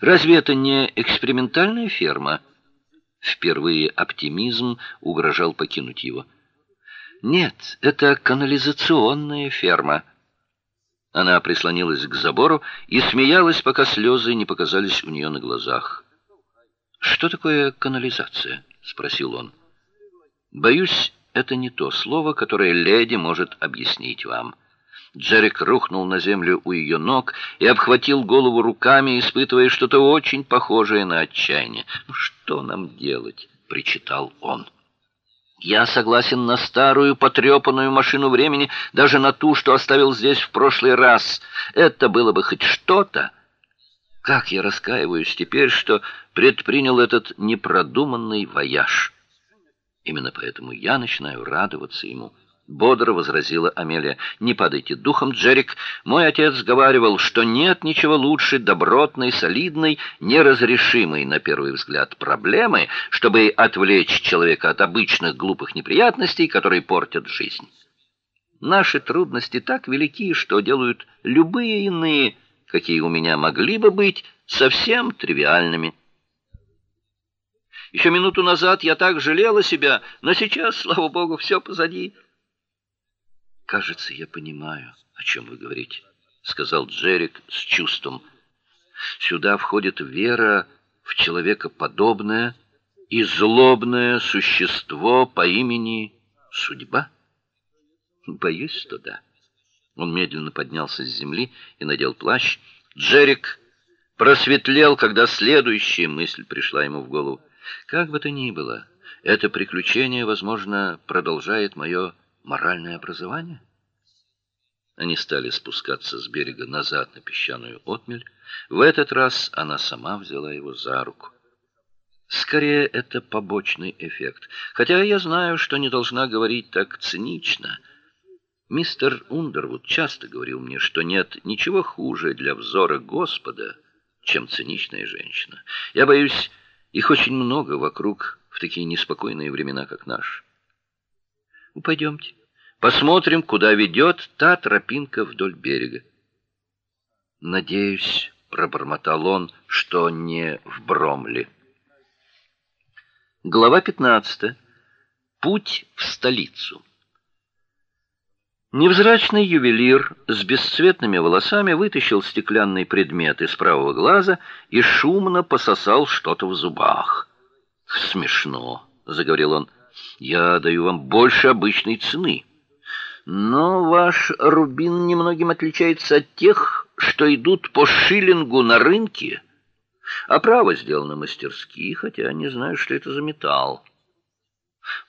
Разве это не экспериментальная ферма? Впервые оптимизм угрожал покинуть его. Нет, это канализационная ферма. Она прислонилась к забору и смеялась, пока слезы не показались у нее на глазах. Что такое канализация? спросил он. Боюсь, это не то слово, которое леди может объяснить вам. Джерик рухнул на землю у ее ног и обхватил голову руками, испытывая что-то очень похожее на отчаяние. «Ну, что нам делать? причитал он. Я согласен на старую потрепанную машину времени, даже на ту, что оставил здесь в прошлый раз. Это было бы хоть что-то. Как я раскаиваюсь теперь, что предпринял этот непродуманный вояж. Именно поэтому я начинаю радоваться ему. Бодро возразила Амелия. Не падайте духом, Джерик. Мой отец говаривал, что нет ничего лучше добротной, солидной, неразрешимой на первый взгляд проблемы, чтобы отвлечь человека от обычных глупых неприятностей, которые портят жизнь. Наши трудности так велики, что делают любые иные, какие у меня могли бы быть, совсем тривиальными. Еще минуту назад я так жалела себя, но сейчас, слава богу, все позади. Кажется, я понимаю, о чем вы говорите, сказал Джерик с чувством. Сюда входит вера в человека подобное и злобное существо по имени судьба. Боюсь, что да. Он медленно поднялся с земли и надел плащ. Джерик просветлел, когда следующая мысль пришла ему в голову. Как бы то ни было, это приключение, возможно, продолжает мое моральное образование? Они стали спускаться с берега назад на песчаную отмель. В этот раз она сама взяла его за руку. Скорее это побочный эффект. Хотя я знаю, что не должна говорить так цинично. Мистер Ундервуд часто говорил мне, что нет ничего хуже для взора Господа, чем циничная женщина. Я боюсь, их очень много вокруг в такие неспокойные времена, как наш. Пойдемте. Посмотрим, куда ведет та тропинка вдоль берега. Надеюсь, пробормотал он, что не в Бромли. Глава 15. Путь в столицу. Невзрачный ювелир с бесцветными волосами вытащил стеклянный предмет из правого глаза и шумно пососал что-то в зубах. Смешно, заговорил он. Я даю вам больше обычной цены. Но ваш рубин немногим отличается от тех, что идут по шиллингу на рынке. А право сделано мастерски, хотя не знаю, что это за металл.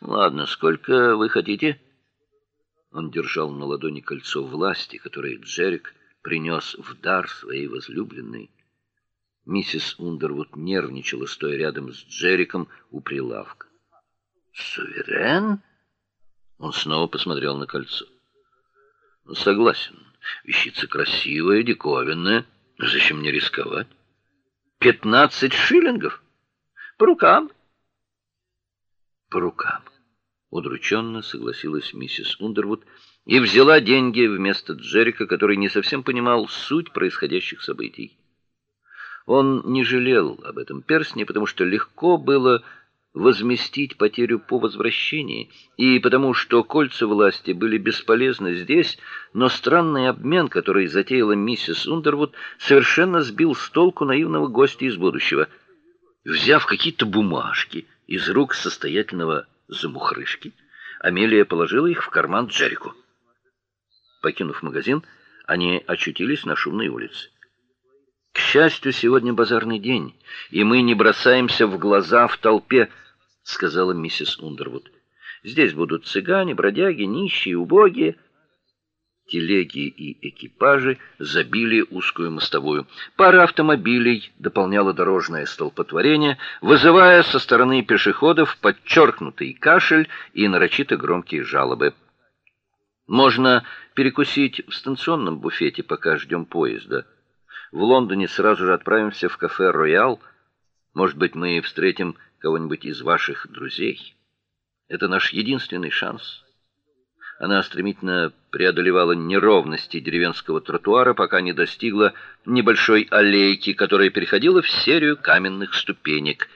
Ладно, сколько вы хотите? Он держал на ладони кольцо власти, которое Джерик принес в дар своей возлюбленной. Миссис Ундервуд нервничала, стоя рядом с Джериком у прилавка. Суверен? Он снова посмотрел на кольцо. Ну, согласен. Вещица красивая, диковинная. Зачем мне рисковать? Пятнадцать шиллингов? По рукам. По рукам. Удрученно согласилась миссис Ундервуд и взяла деньги вместо Джерика, который не совсем понимал суть происходящих событий. Он не жалел об этом перстне, потому что легко было возместить потерю по возвращении, и потому что кольца власти были бесполезны здесь, но странный обмен, который затеяла миссис Ундервуд, совершенно сбил с толку наивного гостя из будущего. Взяв какие-то бумажки из рук состоятельного замухрышки, Амелия положила их в карман Джерику. Покинув магазин, они очутились на шумной улице. К счастью, сегодня базарный день, и мы не бросаемся в глаза в толпе, сказала миссис Ундервуд. Здесь будут цыгане, бродяги, нищие, убогие. Телеги и экипажи забили узкую мостовую. Пара автомобилей дополняла дорожное столпотворение, вызывая со стороны пешеходов подчеркнутый кашель и нарочито громкие жалобы. Можно перекусить в станционном буфете, пока ждем поезда. В Лондоне сразу же отправимся в кафе Роял. Может быть, мы встретим кого-нибудь из ваших друзей. Это наш единственный шанс. Она стремительно преодолевала неровности деревенского тротуара, пока не достигла небольшой аллейки, которая переходила в серию каменных ступенек.